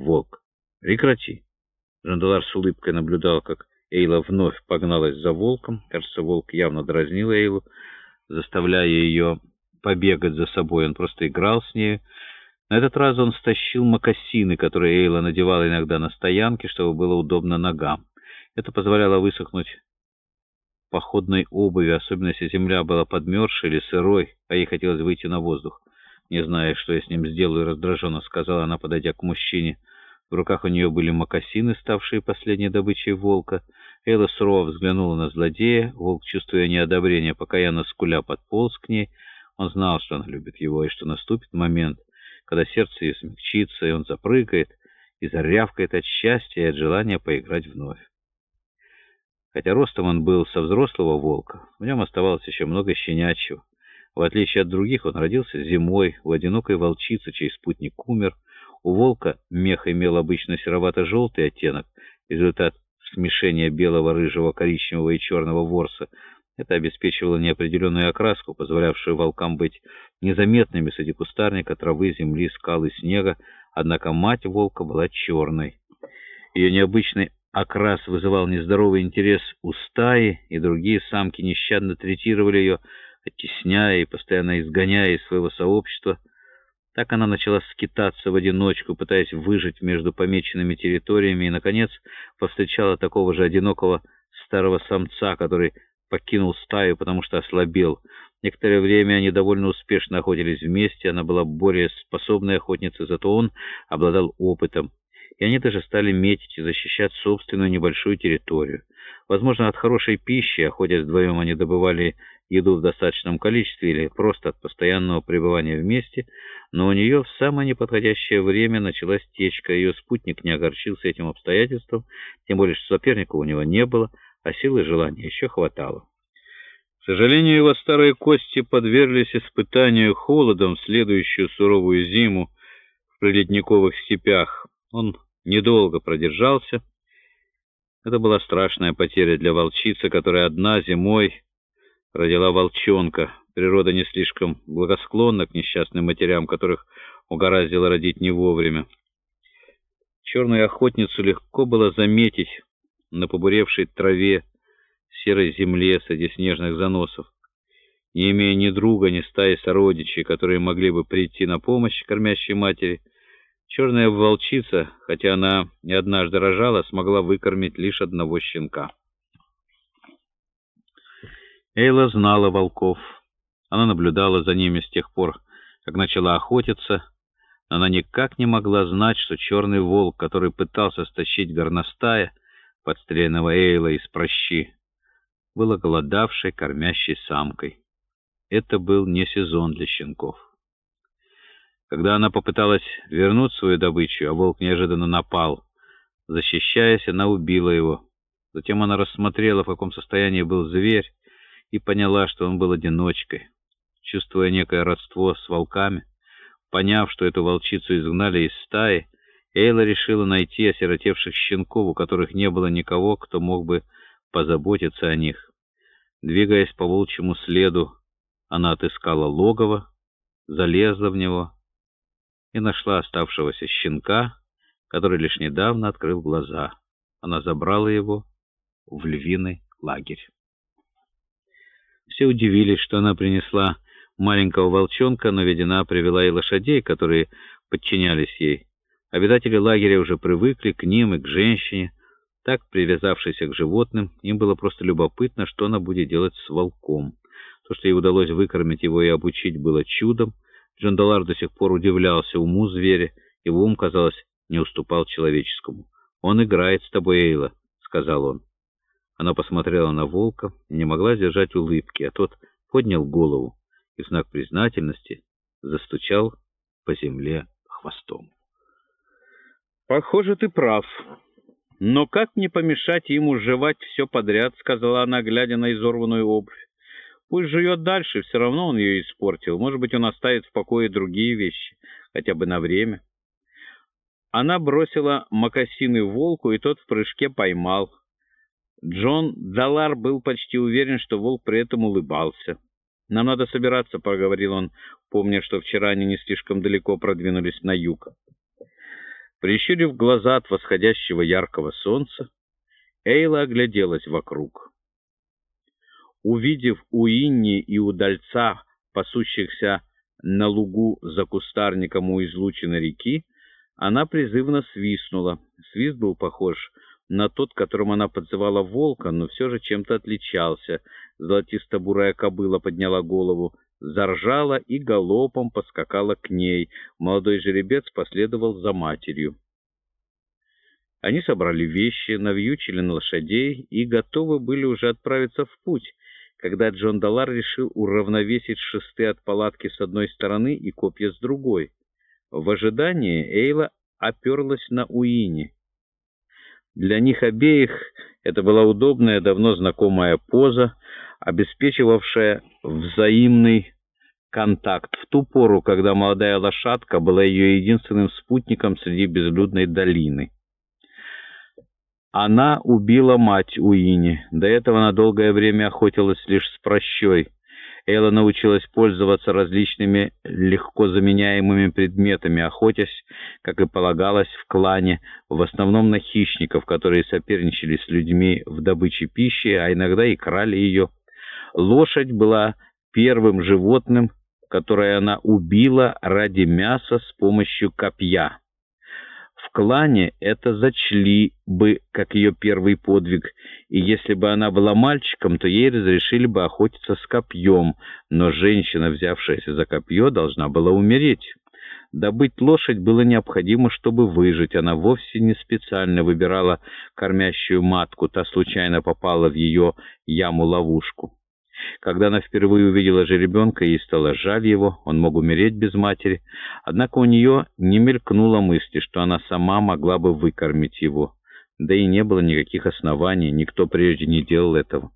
волк. «Прекрати!» Жандалар с улыбкой наблюдал, как Эйла вновь погналась за волком. Кажется, волк явно дразнил Эйлу, заставляя ее побегать за собой. Он просто играл с нею. На этот раз он стащил мокасины, которые Эйла надевала иногда на стоянке, чтобы было удобно ногам. Это позволяло высохнуть походной обуви, особенно если земля была подмерзшей или сырой, а ей хотелось выйти на воздух. «Не зная, что я с ним сделаю», — раздраженно сказала она, подойдя к мужчине. В руках у нее были мокасины, ставшие последней добычей волка. Элла сурово взглянула на злодея. Волк, чувствуя неодобрение, пока я на скуля подполз к ней, он знал, что она любит его, и что наступит момент, когда сердце ее смягчится, и он запрыгает и зарявкает от счастья и от желания поиграть вновь. Хотя ростом он был со взрослого волка, в нем оставалось еще много щенячьего. В отличие от других, он родился зимой у одинокой волчицы, чей спутник умер. У волка мех имел обычно серовато-желтый оттенок, результат смешения белого, рыжего, коричневого и черного ворса. Это обеспечивало неопределенную окраску, позволявшую волкам быть незаметными среди кустарника, травы, земли, скал и снега, однако мать волка была черной. Ее необычный окрас вызывал нездоровый интерес у стаи, и другие самки нещадно третировали ее, оттесняя и постоянно изгоняя из своего сообщества. Так она начала скитаться в одиночку, пытаясь выжить между помеченными территориями, и, наконец, повстречала такого же одинокого старого самца, который покинул стаю, потому что ослабел. Некоторое время они довольно успешно охотились вместе, она была более способной охотницей, зато он обладал опытом и они даже стали метить и защищать собственную небольшую территорию. Возможно, от хорошей пищи, охотясь вдвоем, они добывали еду в достаточном количестве или просто от постоянного пребывания вместе, но у нее в самое неподходящее время началась течка, ее спутник не огорчился этим обстоятельством, тем более, что соперника у него не было, а силы желания еще хватало. К сожалению, его старые кости подверглись испытанию холодом в следующую суровую зиму в приледниковых степях. Он недолго продержался. Это была страшная потеря для волчицы, которая одна зимой родила волчонка. Природа не слишком благосклонна к несчастным матерям, которых угораздило родить не вовремя. Черную охотницу легко было заметить на побуревшей траве, серой земле среди снежных заносов. Не имея ни друга, ни стаи сородичей, которые могли бы прийти на помощь кормящей матери, Черная волчица, хотя она не однажды рожала, смогла выкормить лишь одного щенка. Эйла знала волков. Она наблюдала за ними с тех пор, как начала охотиться. Она никак не могла знать, что черный волк, который пытался стащить горностая, подстреленного Эйла из прощи, был оголодавшей, кормящей самкой. Это был не сезон для щенков. Когда она попыталась вернуть свою добычу, а волк неожиданно напал. Защищаясь, она убила его. Затем она рассмотрела, в каком состоянии был зверь, и поняла, что он был одиночкой. Чувствуя некое родство с волками, поняв, что эту волчицу изгнали из стаи, Эйла решила найти осиротевших щенков, у которых не было никого, кто мог бы позаботиться о них. Двигаясь по волчьему следу, она отыскала логово, залезла в него и нашла оставшегося щенка, который лишь недавно открыл глаза. Она забрала его в львиный лагерь. Все удивились, что она принесла маленького волчонка, но ведь привела и лошадей, которые подчинялись ей. Обитатели лагеря уже привыкли к ним и к женщине. Так, привязавшейся к животным, им было просто любопытно, что она будет делать с волком. То, что ей удалось выкормить его и обучить, было чудом. Джандалар до сих пор удивлялся уму зверя, его ум, казалось, не уступал человеческому. «Он играет с тобой, Эйла», — сказал он. Она посмотрела на волка и не могла сдержать улыбки, а тот поднял голову и в знак признательности застучал по земле хвостом. «Похоже, ты прав. Но как мне помешать ему жевать все подряд?» — сказала она, глядя на изорванную обувь. Пусть живет дальше, все равно он ее испортил. Может быть, он оставит в покое другие вещи, хотя бы на время. Она бросила мокасины волку, и тот в прыжке поймал. Джон Далар был почти уверен, что волк при этом улыбался. «Нам надо собираться», — проговорил он, помня, что вчера они не слишком далеко продвинулись на юг. Прищурив глаза от восходящего яркого солнца, Эйла огляделась вокруг. Увидев у Инни и удальца, пасущихся на лугу за кустарником у излучины реки, она призывно свистнула. Свист был похож на тот, которым она подзывала волка, но все же чем-то отличался. Золотисто-бурая кобыла подняла голову, заржала и галопом поскакала к ней. Молодой жеребец последовал за матерью. Они собрали вещи, навьючили на лошадей и готовы были уже отправиться в путь, когда Джон Далар решил уравновесить шесты от палатки с одной стороны и копья с другой. В ожидании Эйла оперлась на Уини. Для них обеих это была удобная, давно знакомая поза, обеспечивавшая взаимный контакт в ту пору, когда молодая лошадка была ее единственным спутником среди безлюдной долины. Она убила мать Уини. До этого она долгое время охотилась лишь с прощой. Элла научилась пользоваться различными легко заменяемыми предметами, охотясь, как и полагалось, в клане, в основном на хищников, которые соперничали с людьми в добыче пищи, а иногда и крали ее. Лошадь была первым животным, которое она убила ради мяса с помощью копья. Клане это зачли бы как ее первый подвиг, и если бы она была мальчиком, то ей разрешили бы охотиться с копьем, но женщина, взявшаяся за копье, должна была умереть. Добыть лошадь было необходимо, чтобы выжить. Она вовсе не специально выбирала кормящую матку, та случайно попала в ее яму-ловушку. Когда она впервые увидела жеребенка, ей стало жаль его, он мог умереть без матери. Однако у нее не мелькнуло мысли, что она сама могла бы выкормить его. Да и не было никаких оснований, никто прежде не делал этого.